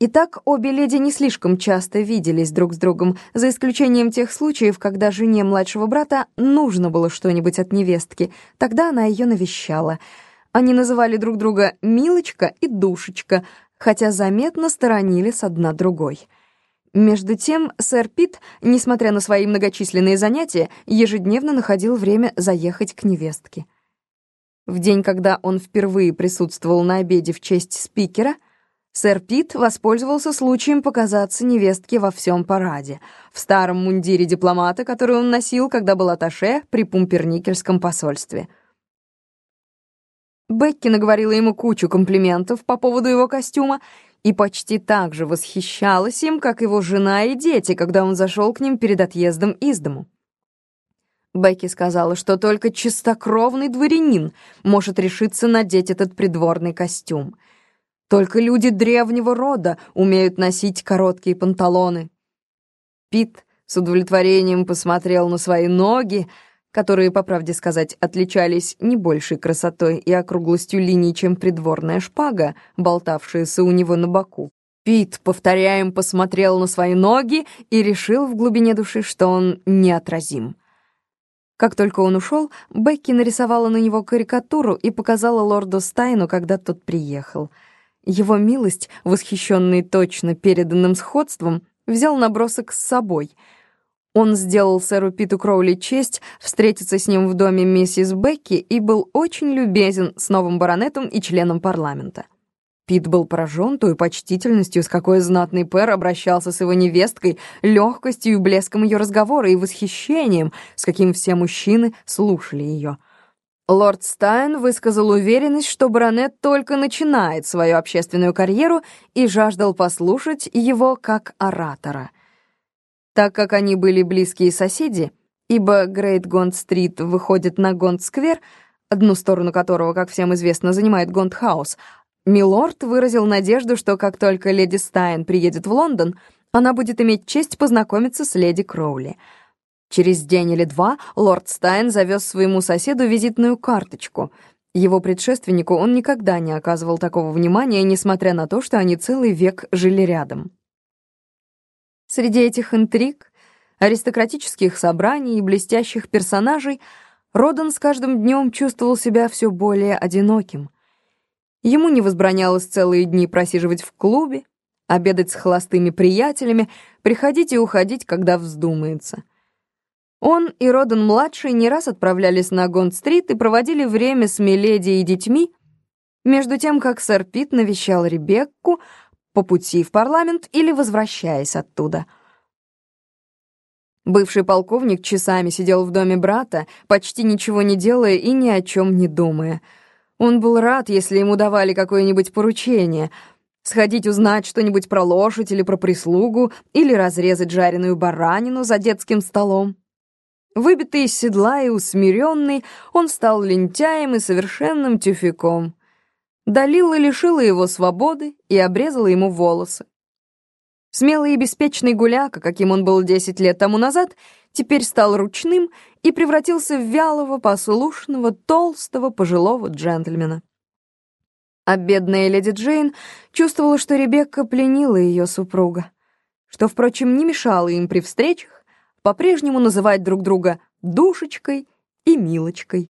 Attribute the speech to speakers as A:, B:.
A: Итак, обе леди не слишком часто виделись друг с другом, за исключением тех случаев, когда жене младшего брата нужно было что-нибудь от невестки, тогда она ее навещала. Они называли друг друга «милочка» и «душечка», хотя заметно сторонились одна другой. Между тем, сэр Пит, несмотря на свои многочисленные занятия, ежедневно находил время заехать к невестке. В день, когда он впервые присутствовал на обеде в честь спикера — Сэр Пит воспользовался случаем показаться невестке во всем параде, в старом мундире дипломата, который он носил, когда был аташе при Пумперникельском посольстве. Бекки наговорила ему кучу комплиментов по поводу его костюма и почти так же восхищалась им, как его жена и дети, когда он зашел к ним перед отъездом из дому. Бекки сказала, что только чистокровный дворянин может решиться надеть этот придворный костюм — только люди древнего рода умеют носить короткие панталоны. Пит с удовлетворением посмотрел на свои ноги, которые, по правде сказать, отличались не большей красотой и округлостью линий, чем придворная шпага, болтавшаяся у него на боку. Пит, повторяем, посмотрел на свои ноги и решил в глубине души, что он неотразим. Как только он ушел, Бекки нарисовала на него карикатуру и показала лорду Стайну, когда тот приехал — его милость, восхищенный точно переданным сходством, взял набросок с собой. Он сделал сэру Питу Кроули честь встретиться с ним в доме миссис Бекки и был очень любезен с новым баронетом и членом парламента. Пит был поражен той почтительностью, с какой знатный пэр обращался с его невесткой, легкостью и блеском ее разговора и восхищением, с каким все мужчины слушали ее — Лорд Стайн высказал уверенность, что баронет только начинает свою общественную карьеру и жаждал послушать его как оратора. Так как они были близкие соседи, ибо Грейт Гонд-стрит выходит на Гонд-сквер, одну сторону которого, как всем известно, занимает Гонд-хаус, Милорд выразил надежду, что как только леди Стайн приедет в Лондон, она будет иметь честь познакомиться с леди Кроули — Через день или два лорд Стайн завез своему соседу визитную карточку. Его предшественнику он никогда не оказывал такого внимания, несмотря на то, что они целый век жили рядом. Среди этих интриг, аристократических собраний и блестящих персонажей Родан с каждым днем чувствовал себя все более одиноким. Ему не возбранялось целые дни просиживать в клубе, обедать с холостыми приятелями, приходить и уходить, когда вздумается — он и Родан-младший не раз отправлялись на Гонд-стрит и проводили время с Миледи и детьми, между тем, как сэр Пит навещал Ребекку по пути в парламент или возвращаясь оттуда. Бывший полковник часами сидел в доме брата, почти ничего не делая и ни о чем не думая. Он был рад, если ему давали какое-нибудь поручение — сходить узнать что-нибудь про лошадь или про прислугу, или разрезать жареную баранину за детским столом. Выбитый из седла и усмиренный, он стал лентяем и совершенным тюфяком. Далила лишила его свободы и обрезала ему волосы. Смелый и беспечный гуляка, каким он был десять лет тому назад, теперь стал ручным и превратился в вялого, послушного, толстого, пожилого джентльмена. А бедная леди Джейн чувствовала, что Ребекка пленила ее супруга, что, впрочем, не мешало им при встречах по-прежнему называть друг друга душечкой и милочкой.